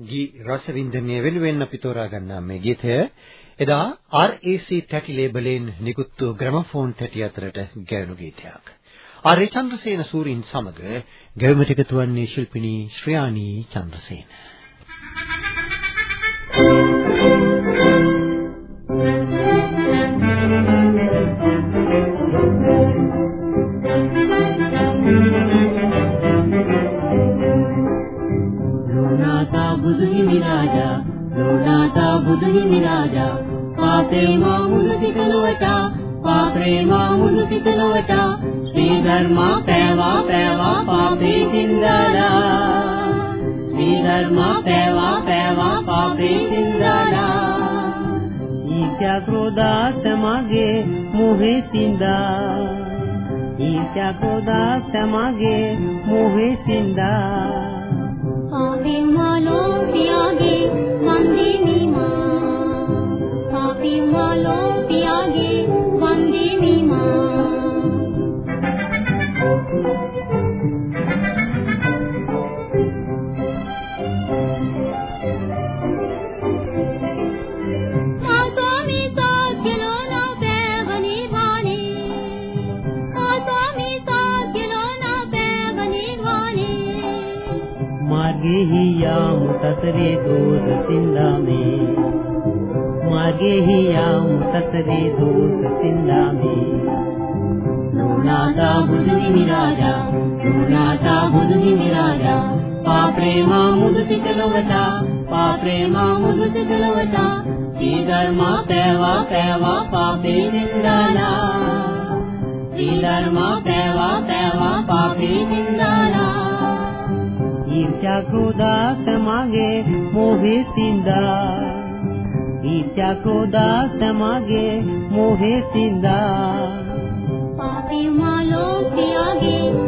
ගී රසවින්දනය වෙනුවෙන් අපි තෝරා ගන්නා මේ ගීතය එදා RAC තැටි ලේබලෙන් නිකුත් වූ ග්‍රැමෆෝන් තැටි අතරට ගැයුණු ගීතයක්. ආර් චන්ද්‍රසේන සූරින් සමග ගැයුමට එකතු වන්නේ ශිල්පිනී ශ්‍රියානී චන්ද්‍රසේන. බුදුහිමි රාජා පාපේ මා මුළු සිතලොවට පාපේ මා මුළු සිතලොවට ශ්‍රී ධර්මා පෑවා පෑවා පාපේ සින්දාලා. ශ්‍රී ධර්මා පෑවා පෑවා පාපේ සින්දාලා. ඊචා ක්‍රෝධා සමගේ මොහේ සින්දා. ඊචා ක්‍රෝධා සමගේ මොහේ සින්දා. मार्गे हि याम ततरे दोष सिन्धा मे मार्गे हि याम ततरे दोष सिन्धा मे नूनाता बुधि निराजा नूनाता बुधि निराजा पाप्रे मा मुदति कलवता पाप्रे मा मुदति कलवता। ఈ ధర్మ పేవా పేవా పాపే నిందానా ఈ ధర్మ పేవా పేవా పాపే నిందానా ඊර්ෂ්‍යා ක්‍රෝධා සමගේ මොහේ සින්දා ඊර්ෂ්‍යා ක්‍රෝධා සමගේ මොහේ සින්දා පාපී මා ලෝකියාගේ